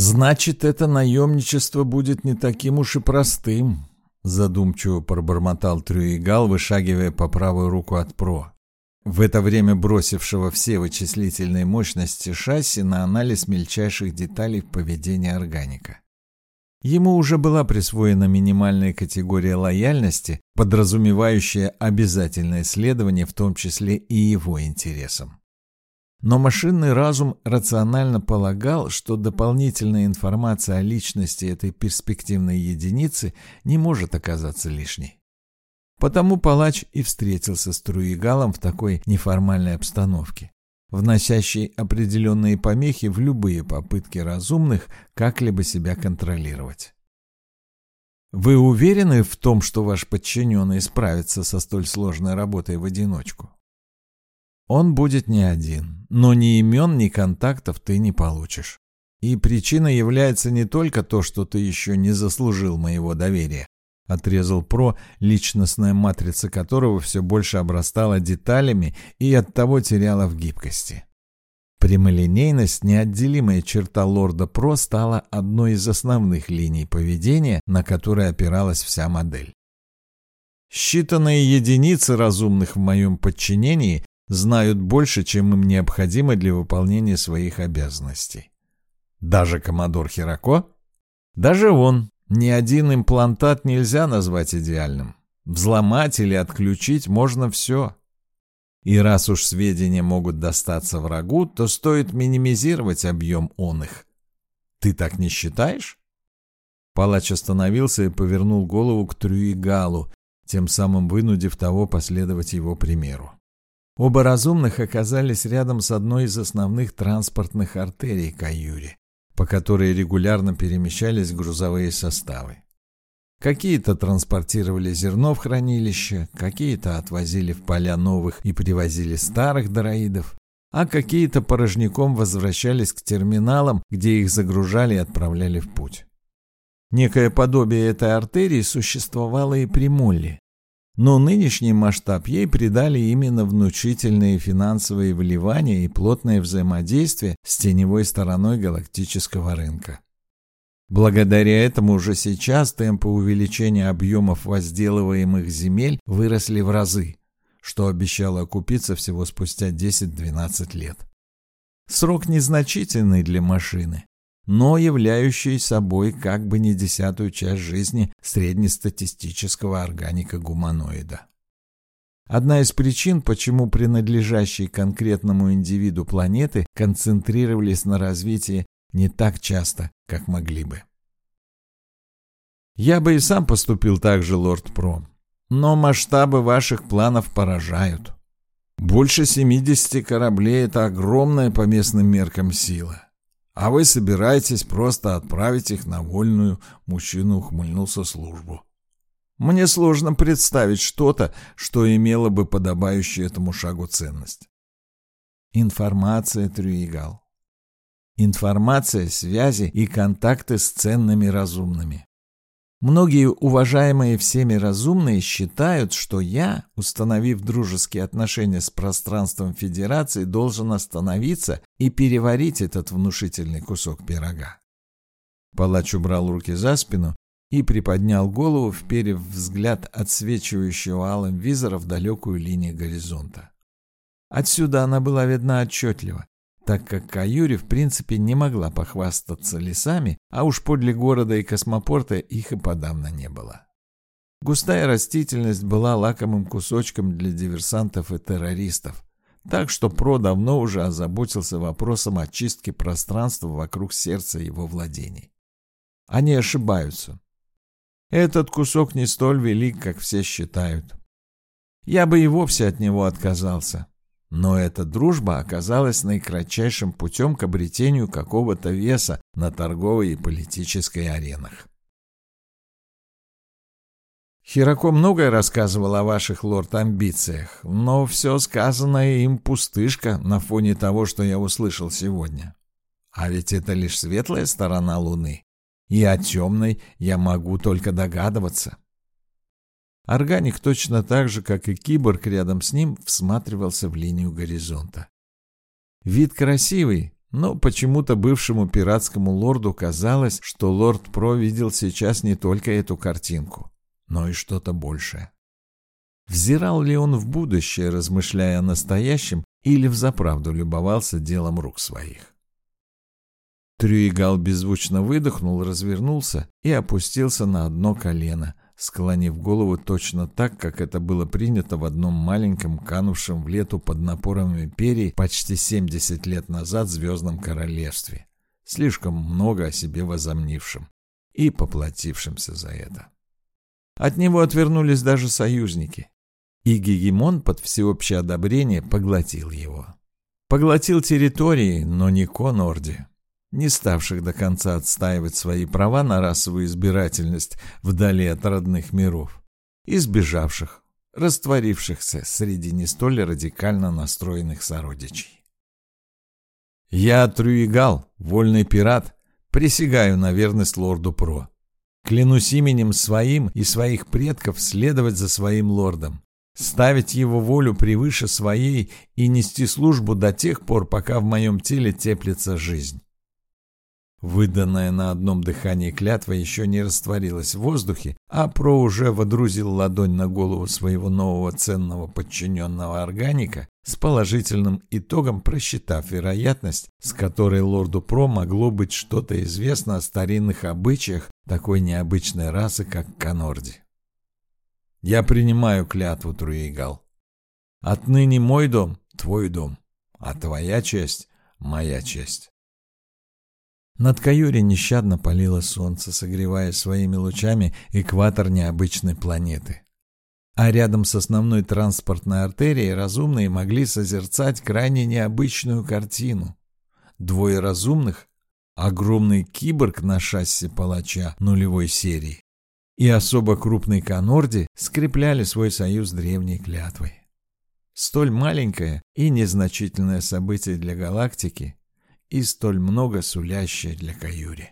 «Значит, это наемничество будет не таким уж и простым», — задумчиво пробормотал Трюигал, вышагивая по правую руку от Про. В это время бросившего все вычислительные мощности шасси на анализ мельчайших деталей поведения органика. Ему уже была присвоена минимальная категория лояльности, подразумевающая обязательное следование в том числе и его интересам. Но машинный разум рационально полагал, что дополнительная информация о личности этой перспективной единицы не может оказаться лишней. Потому палач и встретился с Труигалом в такой неформальной обстановке, вносящей определенные помехи в любые попытки разумных как-либо себя контролировать. Вы уверены в том, что ваш подчиненный справится со столь сложной работой в одиночку? Он будет не один, но ни имен, ни контактов ты не получишь. И причина является не только то, что ты еще не заслужил моего доверия, отрезал Про, личностная матрица которого все больше обрастала деталями и оттого теряла в гибкости. Прямолинейность, неотделимая черта лорда Про, стала одной из основных линий поведения, на которой опиралась вся модель. Считанные единицы разумных в моем подчинении знают больше, чем им необходимо для выполнения своих обязанностей. Даже коммодор Хирако? Даже он. Ни один имплантат нельзя назвать идеальным. Взломать или отключить можно все. И раз уж сведения могут достаться врагу, то стоит минимизировать объем он их. Ты так не считаешь? Палач остановился и повернул голову к Трюигалу, тем самым вынудив того последовать его примеру. Оба разумных оказались рядом с одной из основных транспортных артерий Каюри, по которой регулярно перемещались грузовые составы. Какие-то транспортировали зерно в хранилище, какие-то отвозили в поля новых и привозили старых дороидов, а какие-то порожняком возвращались к терминалам, где их загружали и отправляли в путь. Некое подобие этой артерии существовало и при Молле, но нынешний масштаб ей придали именно внушительные финансовые вливания и плотное взаимодействие с теневой стороной галактического рынка. Благодаря этому уже сейчас темпы увеличения объемов возделываемых земель выросли в разы, что обещало окупиться всего спустя 10-12 лет. Срок незначительный для машины, но являющий собой как бы не десятую часть жизни среднестатистического органика-гуманоида. Одна из причин, почему принадлежащие конкретному индивиду планеты концентрировались на развитии не так часто, как могли бы. Я бы и сам поступил так же, лорд Пром, но масштабы ваших планов поражают. Больше 70 кораблей – это огромная по местным меркам сила. А вы собираетесь просто отправить их на вольную, мужчина ухмыльнулся, службу. Мне сложно представить что-то, что имело бы подобающую этому шагу ценность. Информация, Трюигал. Информация, связи и контакты с ценными разумными. Многие уважаемые всеми разумные считают, что я, установив дружеские отношения с пространством Федерации, должен остановиться и переварить этот внушительный кусок пирога. Палач убрал руки за спину и приподнял голову, вперев взгляд отсвечивающего алым визора в далекую линию горизонта. Отсюда она была видна отчетливо, так как Каюри в принципе не могла похвастаться лесами, а уж подле города и космопорта их и подавно не было. Густая растительность была лакомым кусочком для диверсантов и террористов, так что Про давно уже озаботился вопросом очистки пространства вокруг сердца его владений. Они ошибаются. Этот кусок не столь велик, как все считают. Я бы и вовсе от него отказался, но эта дружба оказалась наикратчайшим путем к обретению какого-то веса на торговой и политической аренах. Хирако многое рассказывал о ваших лорд-амбициях, но все сказанное им пустышка на фоне того, что я услышал сегодня. А ведь это лишь светлая сторона Луны, и о темной я могу только догадываться. Органик точно так же, как и киборг рядом с ним, всматривался в линию горизонта. Вид красивый, Но почему-то бывшему пиратскому лорду казалось, что лорд Про видел сейчас не только эту картинку, но и что-то большее. Взирал ли он в будущее, размышляя о настоящем, или взаправду любовался делом рук своих? Трюигал беззвучно выдохнул, развернулся и опустился на одно колено, склонив голову точно так, как это было принято в одном маленьком, канувшем в лету под напором империи почти 70 лет назад Звездном Королевстве, слишком много о себе возомнившим и поплатившимся за это. От него отвернулись даже союзники, и Гегемон под всеобщее одобрение поглотил его. Поглотил территории, но не Конорди, не ставших до конца отстаивать свои права на расовую избирательность вдали от родных миров, избежавших, растворившихся среди не столь радикально настроенных сородичей. Я, Трюигал, вольный пират, присягаю на верность лорду Про. Клянусь именем своим и своих предков следовать за своим лордом, ставить его волю превыше своей и нести службу до тех пор, пока в моем теле теплится жизнь. Выданная на одном дыхании клятва еще не растворилась в воздухе, а Про уже водрузил ладонь на голову своего нового ценного подчиненного органика с положительным итогом просчитав вероятность, с которой лорду Про могло быть что-то известно о старинных обычаях такой необычной расы, как Канорди. «Я принимаю клятву, Труигал. Отныне мой дом — твой дом, а твоя честь — моя честь». Над Каюри нещадно палило солнце, согревая своими лучами экватор необычной планеты. А рядом с основной транспортной артерией разумные могли созерцать крайне необычную картину. Двое разумных, огромный киборг на шасси палача нулевой серии и особо крупный Конорди скрепляли свой союз древней клятвой. Столь маленькое и незначительное событие для галактики и столь много сулящее для Каюри.